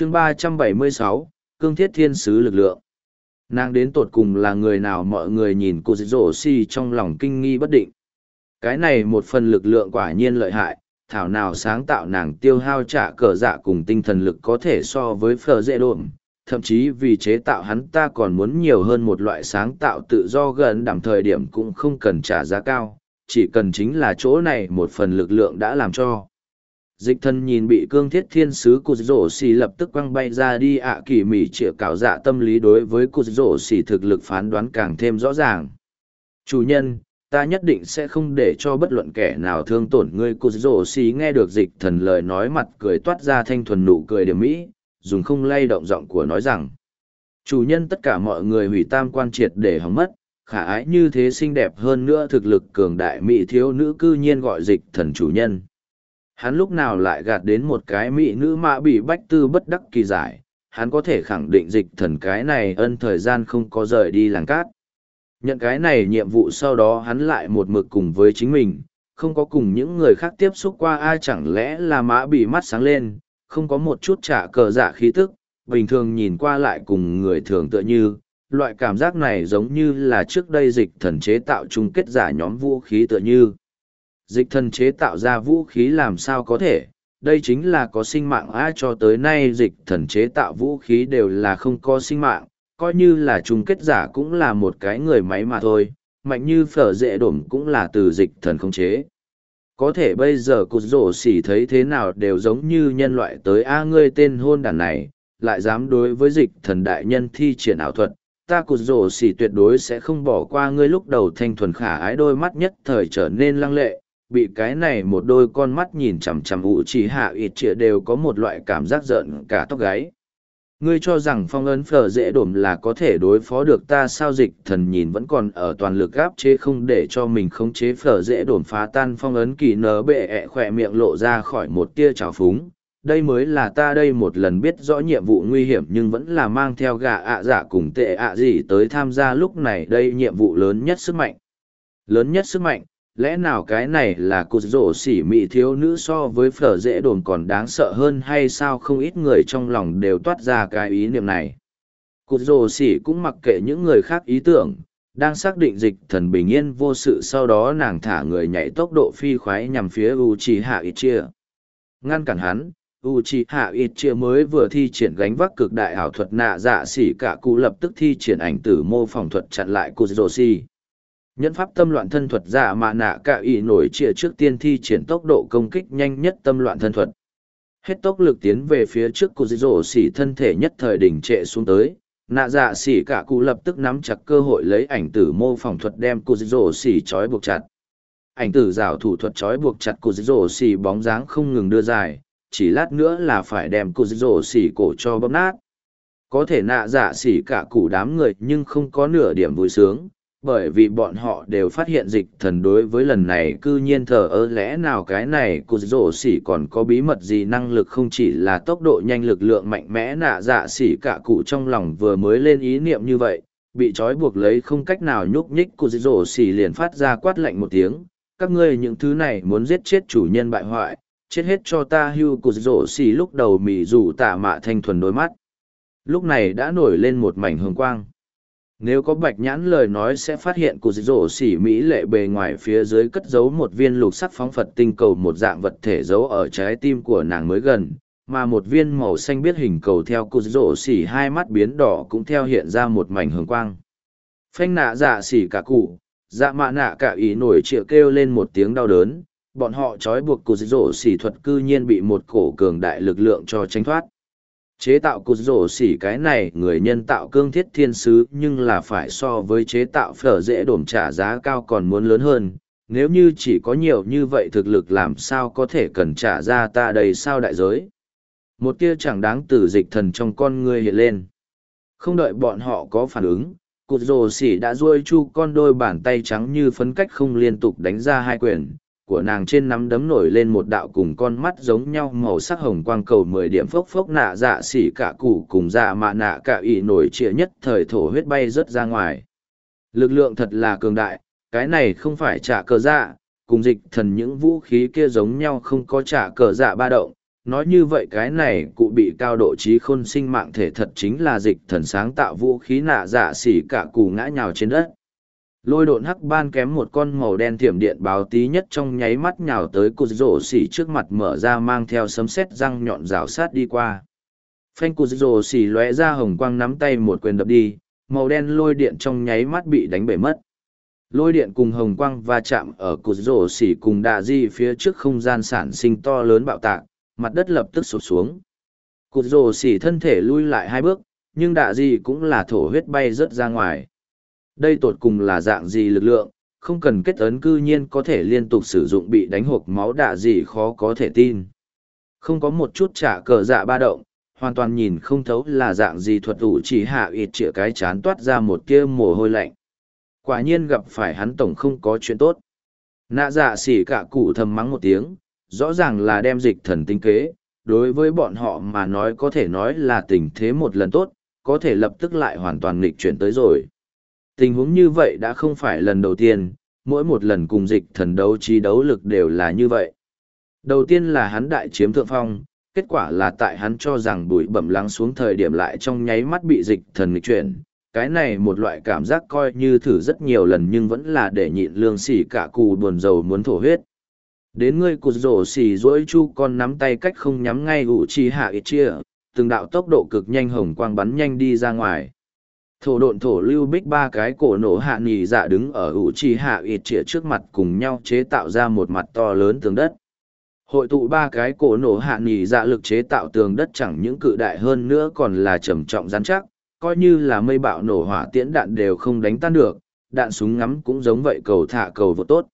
chương ba trăm bảy mươi sáu, cương thiết thiên sứ lực lượng. Nàng đến tột cùng là người nào mọi người nhìn cô rổ xì trong lòng kinh nghi bất định. Cái này một phần lực lượng quả nhiên lợi hại, thảo nào sáng tạo nàng tiêu hao trả cờ dạ cùng tinh thần lực có thể so với phờ dễ đồn thậm chí vì chế tạo hắn ta còn muốn nhiều hơn một loại sáng tạo tự do gần đảm thời điểm cũng không cần trả giá cao, chỉ cần chính là chỗ này một phần lực lượng đã làm cho dịch thân nhìn bị cương thiết thiên sứ cụt rổ xì lập tức quăng bay ra đi ạ kỳ mỉ chĩa cào dạ tâm lý đối với cụt rổ xì thực lực phán đoán càng thêm rõ ràng. Chủ nhân, ta nhất định sẽ không để cho bất luận kẻ nào thương tổn ngươi cụt rổ xì nghe được dịch thần lời nói mặt cười toát ra thanh thuần nụ cười điểm mỹ, dùng không lay động giọng của nói rằng, chủ nhân tất cả mọi người hủy tam quan triệt để hóng mất, khả ái như thế xinh đẹp hơn nữa thực lực cường đại mỹ thiếu nữ cư nhiên gọi dịch thần chủ nhân hắn lúc nào lại gạt đến một cái mỹ nữ mã bị bách tư bất đắc kỳ giải, hắn có thể khẳng định dịch thần cái này ân thời gian không có rời đi làng cát. Nhận cái này nhiệm vụ sau đó hắn lại một mực cùng với chính mình, không có cùng những người khác tiếp xúc qua ai chẳng lẽ là mã bị mắt sáng lên, không có một chút trả cờ giả khí tức, bình thường nhìn qua lại cùng người thường tựa như, loại cảm giác này giống như là trước đây dịch thần chế tạo chung kết giả nhóm vũ khí tựa như dịch thần chế tạo ra vũ khí làm sao có thể? Đây chính là có sinh mạng a cho tới nay dịch thần chế tạo vũ khí đều là không có sinh mạng. Coi như là chung kết giả cũng là một cái người máy mà thôi. Mạnh như phở dễ đổm cũng là từ dịch thần không chế. Có thể bây giờ cụt rổ xỉ thấy thế nào đều giống như nhân loại tới a ngươi tên hôn đàn này, lại dám đối với dịch thần đại nhân thi triển ảo thuật. Ta cụt rổ xỉ tuyệt đối sẽ không bỏ qua ngươi lúc đầu thanh thuần khả ái, đôi mắt nhất thời trở nên lăng lệ bị cái này một đôi con mắt nhìn chằm chằm ủ chỉ hạ ít chĩa đều có một loại cảm giác giận cả tóc gáy. Ngươi cho rằng phong ấn phở dễ đổm là có thể đối phó được ta sao dịch thần nhìn vẫn còn ở toàn lực gáp chế không để cho mình khống chế phở dễ đổm phá tan phong ấn kỳ nở bệ ẹ khỏe miệng lộ ra khỏi một tia trào phúng. Đây mới là ta đây một lần biết rõ nhiệm vụ nguy hiểm nhưng vẫn là mang theo gà ạ à cùng tệ ạ gì tới tham gia lúc này đây nhiệm vụ lớn nhất sức mạnh. Lớn nhất sức mạnh lẽ nào cái này là cụt rổ xỉ mị thiếu nữ so với phở dễ đồn còn đáng sợ hơn hay sao không ít người trong lòng đều toát ra cái ý niệm này. Cụt rổ xỉ cũng mặc kệ những người khác ý tưởng, đang xác định dịch thần bình yên vô sự sau đó nàng thả người nhảy tốc độ phi khoái nhằm phía u chi hạ ít chia ngăn cản hắn u chi hạ ít chia mới vừa thi triển gánh vác cực đại ảo thuật nạ dạ xỉ cả cụ lập tức thi triển ảnh tử mô phỏng thuật chặn lại cụt rổ xỉ. Nhẫn pháp tâm loạn thân thuật giả mà nạ cả ỷ nổi trịa trước tiên thi triển tốc độ công kích nhanh nhất tâm loạn thân thuật. Hết tốc lực tiến về phía trước cụ dị dỗ xỉ thân thể nhất thời đỉnh trệ xuống tới. Nạ dạ xỉ cả cụ lập tức nắm chặt cơ hội lấy ảnh tử mô phỏng thuật đem cụ dỗ xỉ trói buộc chặt. Ảnh tử rào thủ thuật trói buộc chặt cụ dỗ xỉ bóng dáng không ngừng đưa dài, chỉ lát nữa là phải đem cụ dỗ xỉ cổ cho bóp nát. Có thể nạ dạ xỉ cả cụ đám người nhưng không có nửa điểm vui sướng bởi vì bọn họ đều phát hiện dịch thần đối với lần này cư nhiên thờ ơ lẽ nào cái này cụt rổ xỉ còn có bí mật gì năng lực không chỉ là tốc độ nhanh lực lượng mạnh mẽ nạ dạ xỉ cả cụ trong lòng vừa mới lên ý niệm như vậy, bị trói buộc lấy không cách nào nhúc nhích cụt rổ xỉ liền phát ra quát lạnh một tiếng, các ngươi những thứ này muốn giết chết chủ nhân bại hoại, chết hết cho ta hưu cụt rổ xỉ lúc đầu mỉ rủ tạ mạ thanh thuần đôi mắt. Lúc này đã nổi lên một mảnh hương quang nếu có bạch nhãn lời nói sẽ phát hiện cụ rổ xỉ mỹ lệ bề ngoài phía dưới cất giấu một viên lục sắc phóng phật tinh cầu một dạng vật thể giấu ở trái tim của nàng mới gần, mà một viên màu xanh biết hình cầu theo cụ rổ xỉ hai mắt biến đỏ cũng theo hiện ra một mảnh hường quang. Phanh nạ dạ xỉ cả cụ dạ mạ nạ cả ý nổi chịa kêu lên một tiếng đau đớn, bọn họ trói buộc cụ rổ xỉ thuật cư nhiên bị một cổ cường đại lực lượng cho tranh thoát chế tạo cụt rổ xỉ cái này, người nhân tạo cương thiết thiên sứ, nhưng là phải so với chế tạo phở dễ đổm trả giá cao còn muốn lớn hơn. Nếu như chỉ có nhiều như vậy thực lực làm sao có thể cần trả ra ta đầy sao đại giới? Một tia chẳng đáng từ dịch thần trong con ngươi hiện lên. Không đợi bọn họ có phản ứng cụt rổ xỉ đã duỗi chu con đôi bàn tay trắng như phấn cách không liên tục đánh ra hai quyền của nàng trên nắm đấm nổi lên một đạo cùng con mắt giống nhau màu sắc hồng quang cầu mười điểm phốc phốc nạ dạ xỉ cả củ cùng dạ mạ nạ cả ỷ nổi trịa nhất thời thổ huyết bay rớt ra ngoài. Lực lượng thật là cường đại, cái này không phải trả cờ dạ, cùng dịch thần những vũ khí kia giống nhau không có trả cờ dạ ba động, nói như vậy cái này cụ bị cao độ trí khôn sinh mạng thể thật chính là dịch thần sáng tạo vũ khí nạ dạ xỉ cả củ ngã nhào trên đất lôi độn hắc ban kém một con màu đen thiểm điện báo tí nhất trong nháy mắt nhào tới cụt rổ xỉ trước mặt mở ra mang theo sấm sét răng nhọn rào sát đi qua. Phanh cụt rổ xỉ lóe ra hồng quang nắm tay một quyền đập đi, màu đen lôi điện trong nháy mắt bị đánh bể mất. Lôi điện cùng hồng quang va chạm ở cụt rổ xỉ cùng đạ di phía trước không gian sản sinh to lớn bạo tạc, mặt đất lập tức sụp xuống. Cụt rổ xỉ thân thể lui lại hai bước, nhưng đạ di cũng là thổ huyết bay rớt ra ngoài đây tột cùng là dạng gì lực lượng, không cần kết ấn cư nhiên có thể liên tục sử dụng bị đánh hộp máu đạ gì khó có thể tin. Không có một chút trả cờ dạ ba động, hoàn toàn nhìn không thấu là dạng gì thuật ủ chỉ hạ ịt chĩa cái chán toát ra một kia mồ hôi lạnh. Quả nhiên gặp phải hắn tổng không có chuyện tốt. Nạ dạ xỉ cả cụ thầm mắng một tiếng, rõ ràng là đem dịch thần tinh kế, đối với bọn họ mà nói có thể nói là tình thế một lần tốt, có thể lập tức lại hoàn toàn nghịch chuyển tới rồi tình huống như vậy đã không phải lần đầu tiên, mỗi một lần cùng dịch thần đấu trí đấu lực đều là như vậy. Đầu tiên là hắn đại chiếm thượng phong, kết quả là tại hắn cho rằng bụi bẩm lắng xuống thời điểm lại trong nháy mắt bị dịch thần nghịch chuyển. Cái này một loại cảm giác coi như thử rất nhiều lần nhưng vẫn là để nhịn lương xỉ cả cù buồn rầu muốn thổ huyết. Đến ngươi cụt rổ xỉ rỗi chu con nắm tay cách không nhắm ngay ủ chi hạ ít chia, từng đạo tốc độ cực nhanh hồng quang bắn nhanh đi ra ngoài thổ độn thổ lưu bích ba cái cổ nổ hạ nhì dạ đứng ở ủ trì hạ ịt chĩa trước mặt cùng nhau chế tạo ra một mặt to lớn tường đất hội tụ ba cái cổ nổ hạ nhì dạ lực chế tạo tường đất chẳng những cự đại hơn nữa còn là trầm trọng rắn chắc coi như là mây bạo nổ hỏa tiễn đạn đều không đánh tan được, đạn súng ngắm cũng giống vậy cầu thả cầu vô tốt.